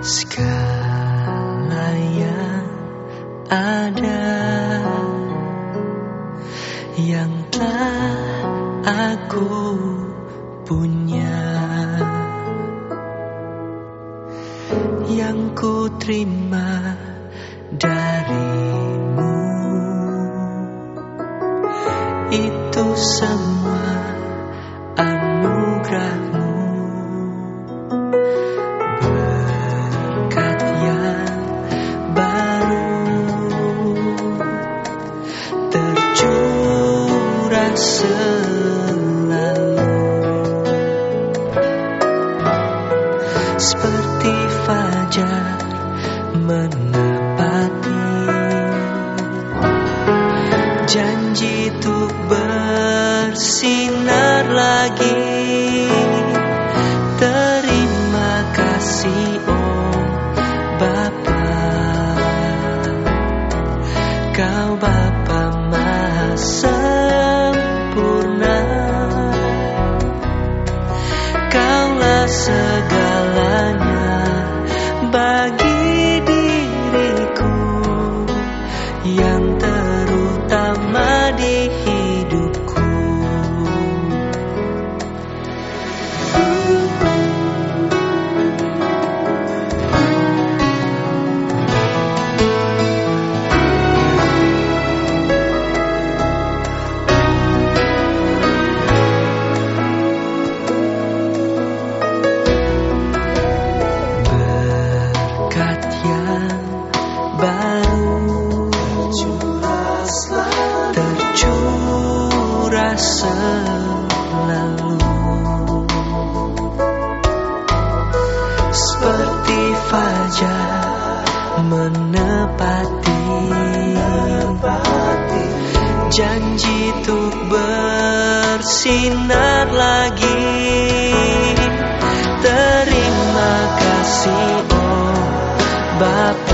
segala yang ada yang telah aku punya yang ku terima darimu itu semua selalu. Seperti fajar menepati. Janji untuk bersinar lagi. Terima kasih oh Bapa. Kau Bapa maha bagi selalu. Seperti fajar menepati. Janji untuk bersinar lagi. Terima kasih oh Bapa